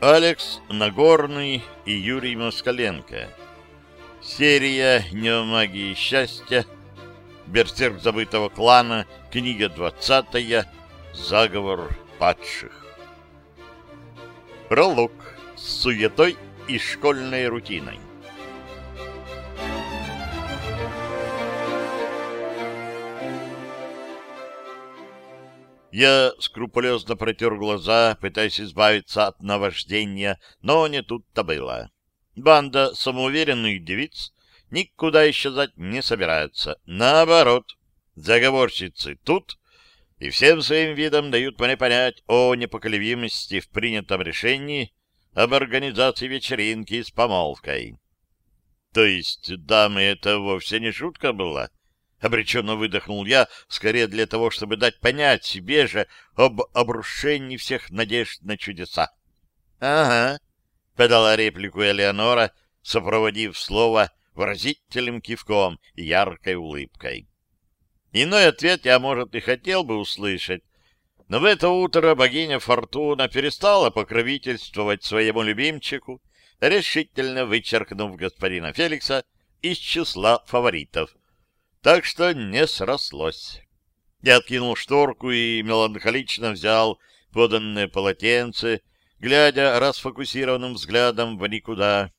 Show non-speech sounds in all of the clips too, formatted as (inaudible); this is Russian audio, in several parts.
Алекс Нагорный и Юрий Москаленко. Серия «Неомагии счастья», «Берсерк забытого клана», книга 20 «Заговор падших». Пролог с суетой и школьной рутиной. Я скрупулезно протер глаза, пытаясь избавиться от наваждения, но не тут-то было. Банда самоуверенных девиц никуда исчезать не собирается. Наоборот, заговорщицы тут и всем своим видом дают мне понять о непоколебимости в принятом решении об организации вечеринки с помолвкой. То есть, дамы, это вовсе не шутка была? Обреченно выдохнул я, скорее для того, чтобы дать понять себе же об обрушении всех надежд на чудеса. — Ага, — подала реплику Элеонора, сопроводив слово выразительным кивком и яркой улыбкой. Иной ответ я, может, и хотел бы услышать, но в это утро богиня Фортуна перестала покровительствовать своему любимчику, решительно вычеркнув господина Феликса из числа фаворитов так что не срослось. Я откинул шторку и меланхолично взял поданное полотенце, глядя расфокусированным взглядом в никуда.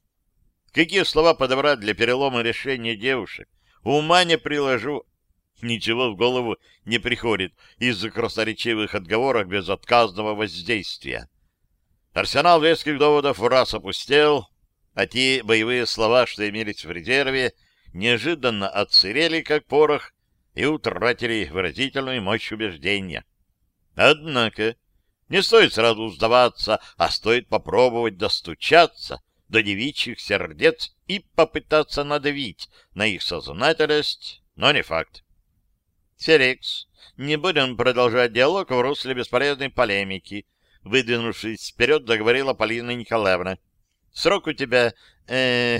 Какие слова подобрать для перелома решения девушек? Ума не приложу. Ничего в голову не приходит из-за красноречивых отговорок без отказного воздействия. Арсенал веских доводов в раз опустел, а те боевые слова, что имелись в резерве, неожиданно отсырели, как порох, и утратили выразительную мощь убеждения. Однако не стоит сразу сдаваться, а стоит попробовать достучаться до девичьих сердец и попытаться надавить на их сознательность, но не факт. Феликс, не будем продолжать диалог в русле бесполезной полемики, выдвинувшись вперед, заговорила Полина Николаевна. Срок у тебя, э,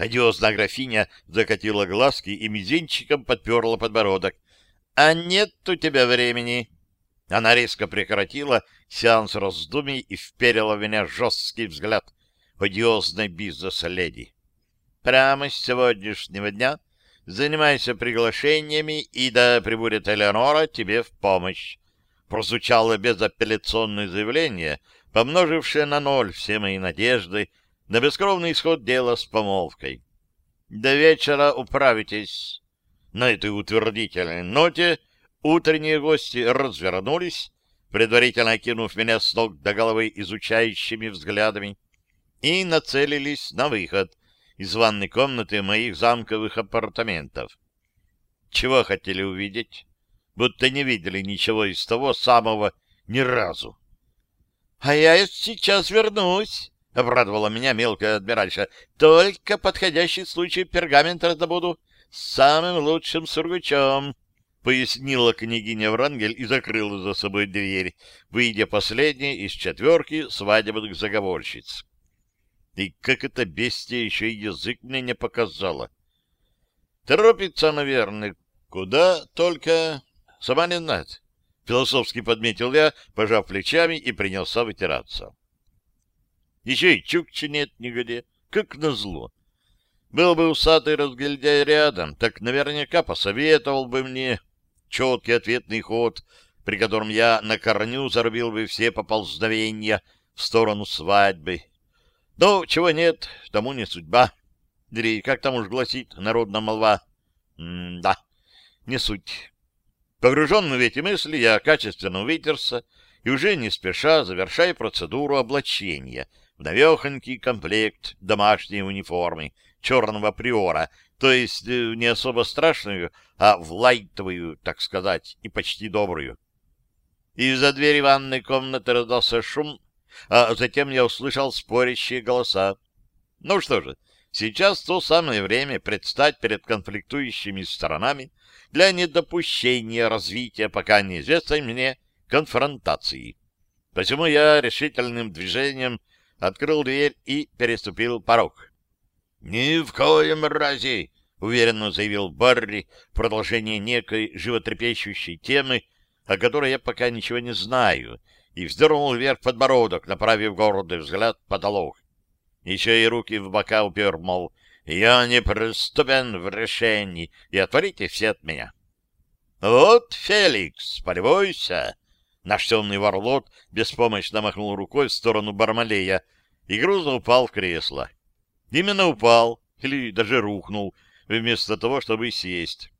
Одиозная графиня закатила глазки и мизинчиком подперла подбородок. — А нет у тебя времени. Она резко прекратила сеанс раздумий и вперила в меня жесткий взгляд одиозной бизнес-леди. — Прямо с сегодняшнего дня занимайся приглашениями, и да прибудет Элеонора тебе в помощь. Прозвучало безапелляционное заявление, помножившее на ноль все мои надежды на бескровный исход дела с помолвкой. До вечера управитесь. На этой утвердительной ноте утренние гости развернулись, предварительно окинув меня с ног до головы изучающими взглядами, и нацелились на выход из ванной комнаты моих замковых апартаментов. Чего хотели увидеть? Будто не видели ничего из того самого ни разу. — А я сейчас вернусь, — обрадовала меня мелкая адмиральша. — Только подходящий случай пергамент раздобуду с самым лучшим сургучом, — пояснила княгиня Врангель и закрыла за собой дверь, выйдя последней из четверки свадебных заговорщиц. И как это бестия еще и язык мне не показала. Торопится, наверное, куда только... Сама не знает. Философски подметил я, пожав плечами, и принялся вытираться. Еще и чукчи нет нигде, как назло. Был бы усатый разгильдяй рядом, так наверняка посоветовал бы мне четкий ответный ход, при котором я на корню зарубил бы все поползновения в сторону свадьбы. Но чего нет, тому не судьба. Или, как там уж гласит народная молва, М да, не суть. Погруженный в эти мысли, я качественно вытерся и уже не спеша завершая процедуру облачения — навехонький комплект домашней униформы черного приора, то есть э, не особо страшную, а в лайтовую, так сказать, и почти добрую. Из-за двери ванной комнаты раздался шум, а затем я услышал спорящие голоса. Ну что же, сейчас то самое время предстать перед конфликтующими сторонами для недопущения развития пока неизвестной мне конфронтации. Почему я решительным движением открыл дверь и переступил порог. — Ни в коем разе! — уверенно заявил Барри в продолжение некой животрепещущей темы, о которой я пока ничего не знаю, и вздернул вверх подбородок, направив гордый взгляд в потолок. Еще и руки в бока упер, мол, я не приступен в решении, и отворите все от меня. — Вот, Феликс, полюбуйся! Наш темный варлот беспомощно махнул рукой в сторону Бармалея и грузно упал в кресло. Именно упал, или даже рухнул, вместо того, чтобы сесть.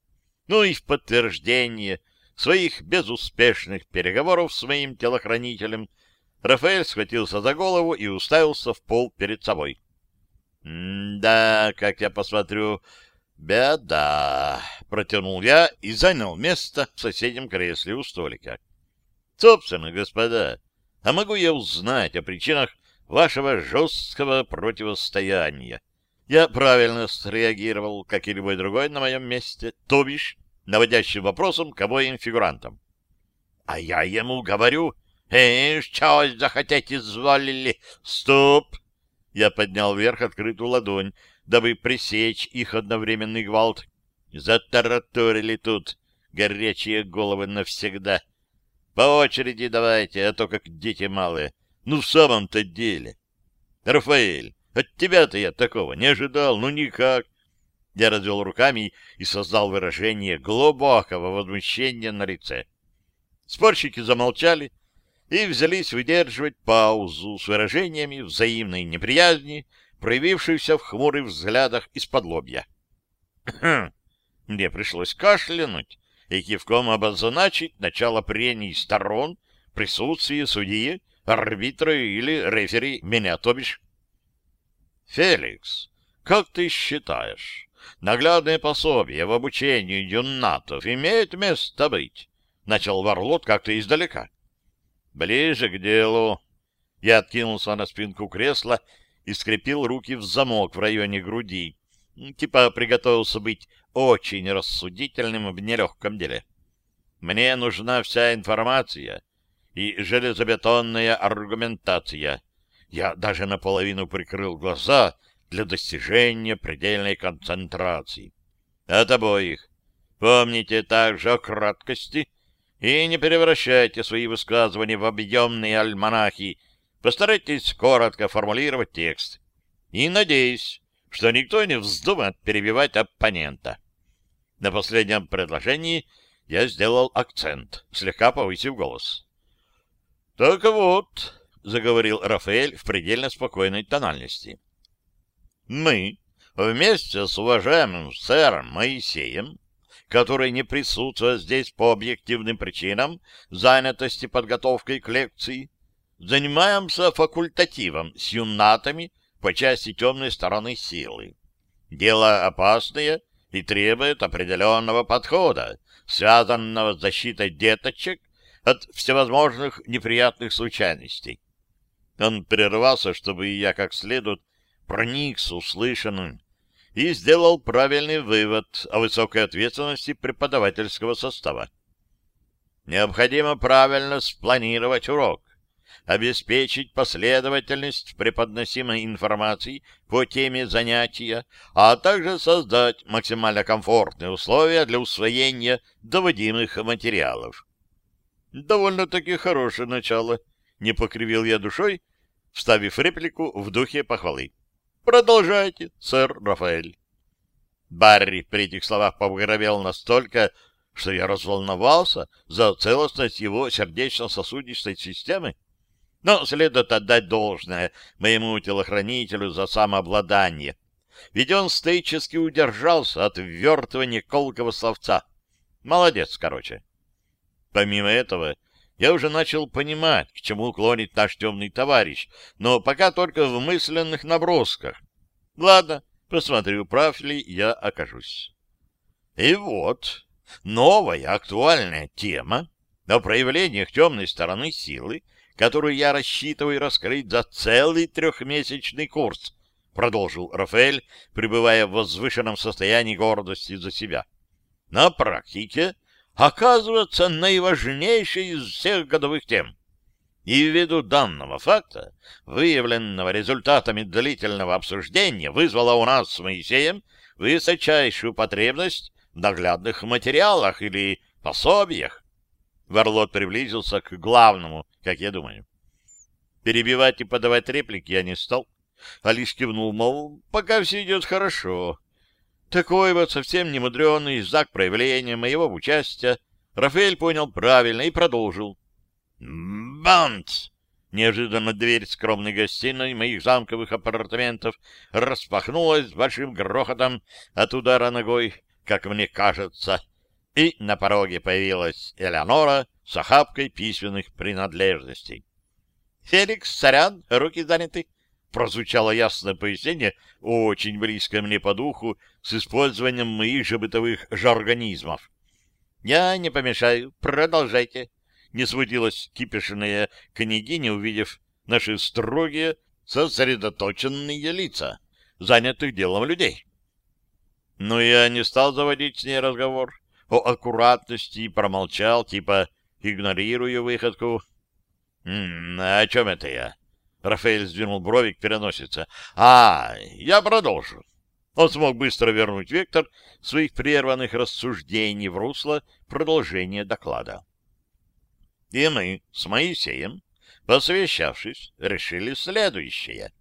Ну и в подтверждение своих безуспешных переговоров с моим телохранителем Рафаэль схватился за голову и уставился в пол перед собой. «Да, как я посмотрю, беда!» — протянул я и занял место в соседнем кресле у столика. «Собственно, господа, а могу я узнать о причинах вашего жесткого противостояния?» Я правильно среагировал, как и любой другой на моем месте, то бишь наводящим вопросом к обоим фигурантам. А я ему говорю, «Эй, что захотеть изволили? Стоп!» Я поднял вверх открытую ладонь, дабы пресечь их одновременный гвалт. Затараторили тут горячие головы навсегда. По очереди давайте, а то как дети малые. Ну, в самом-то деле. Рафаэль, от тебя-то я такого не ожидал, ну никак. Я развел руками и создал выражение глубокого возмущения на лице. Спорщики замолчали и взялись выдерживать паузу с выражениями взаимной неприязни, проявившейся в хмурых взглядах из-под лобья. (clears throat) Мне пришлось кашлянуть и кивком обозначить начало прений сторон, присутствие судьи, арбитра или рефери, меня, то бишь. Феликс, как ты считаешь, наглядное пособие в обучении юнатов имеет место быть? Начал Варлот как-то издалека. Ближе к делу. Я откинулся на спинку кресла и скрепил руки в замок в районе груди. Типа приготовился быть очень рассудительным в нелегком деле. Мне нужна вся информация и железобетонная аргументация. Я даже наполовину прикрыл глаза для достижения предельной концентрации. От обоих. Помните также о краткости и не превращайте свои высказывания в объемные альманахи. Постарайтесь коротко формулировать текст. И надеюсь, что никто не вздумает перебивать оппонента. На последнем предложении я сделал акцент, слегка повысив голос. — Так вот, — заговорил Рафаэль в предельно спокойной тональности. «Мы вместе с уважаемым сэром Моисеем, который не присутствует здесь по объективным причинам занятости подготовкой к лекции, занимаемся факультативом с юнатами по части темной стороны силы. Дело опасное и требует определенного подхода, связанного с защитой деточек от всевозможных неприятных случайностей. Он прервался, чтобы я как следует проникся услышанным и сделал правильный вывод о высокой ответственности преподавательского состава. Необходимо правильно спланировать урок, обеспечить последовательность преподносимой информации по теме занятия, а также создать максимально комфортные условия для усвоения доводимых материалов. Довольно-таки хорошее начало, не покривил я душой, вставив реплику в духе похвалы. «Продолжайте, сэр Рафаэль». Барри при этих словах побагровел настолько, что я разволновался за целостность его сердечно-сосудистой системы. Но следует отдать должное моему телохранителю за самообладание, ведь он стоически удержался от ввертывания колкого словца. Молодец, короче. Помимо этого, я уже начал понимать, к чему клонит наш темный товарищ, но пока только в мысленных набросках. Ладно, посмотрю, прав ли я окажусь. И вот, новая актуальная тема о проявлениях темной стороны силы, которую я рассчитываю раскрыть за целый трехмесячный курс, продолжил Рафаэль, пребывая в возвышенном состоянии гордости за себя. На практике оказывается наиважнейшей из всех годовых тем. И ввиду данного факта, выявленного результатами длительного обсуждения, вызвала у нас с Моисеем высочайшую потребность в наглядных материалах или пособиях. Варлот приблизился к главному, как я думаю. Перебивать и подавать реплики я не стал, а лишь кивнул, мол, пока все идет хорошо. Такой вот совсем немудренный знак проявления моего участия Рафаэль понял правильно и продолжил. «Банд!» Неожиданно дверь скромной гостиной моих замковых апартаментов распахнулась с большим грохотом от удара ногой, как мне кажется, и на пороге появилась Элеонора с охапкой письменных принадлежностей. — Феликс, сорян, руки заняты, — прозвучало ясное пояснение, очень близкое мне по духу, с использованием моих же бытовых жаргонизмов. — Я не помешаю, продолжайте. Не смутилась кипишная княгиня, увидев наши строгие, сосредоточенные лица, занятых делом людей. Но я не стал заводить с ней разговор о аккуратности и промолчал, типа игнорирую выходку. «М -м, «О чем это я?» Рафаэль сдвинул бровик, переносится. «А, я продолжу». Он смог быстро вернуть вектор своих прерванных рассуждений в русло продолжения доклада. И мы с Моисеем, посовещавшись, решили следующее.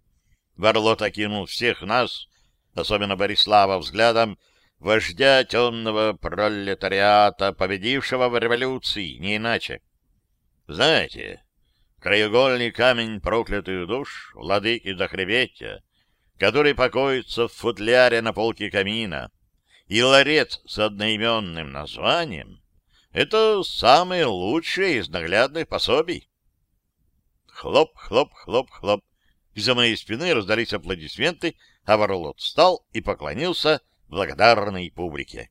Варлот окинул всех нас, особенно Борислава, взглядом вождя темного пролетариата, победившего в революции, не иначе. Знаете, краеугольный камень проклятых душ, владыки Захребетия, который покоится в футляре на полке камина, и ларец с одноименным названием — это самые лучшие из наглядных пособий. Хлоп, хлоп, хлоп, хлоп. Из-за моей спины раздались аплодисменты, а Варлот встал и поклонился благодарной публике.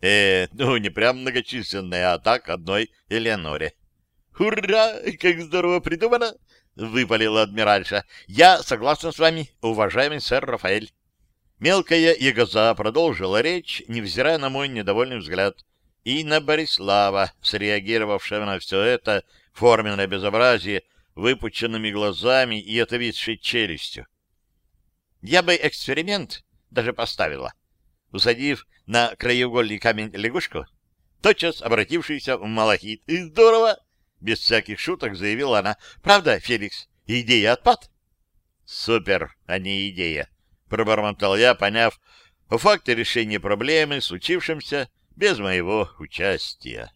Э, ну, не прям многочисленная, а так одной Элеоноре. «Ура! Как здорово придумано!» — выпалила адмиральша. «Я согласна с вами, уважаемый сэр Рафаэль». Мелкая ягоза продолжила речь, невзирая на мой недовольный взгляд, и на Борислава, среагировавшего на все это форменное безобразие, выпученными глазами и отвисшей челюстью. Я бы эксперимент даже поставила, усадив на краеугольный камень лягушку, тотчас обратившийся в малахит. И здорово! Без всяких шуток заявила она. Правда, Феликс, идея отпад? Супер, а не идея, пробормотал я, поняв о факте решения проблемы, случившемся без моего участия.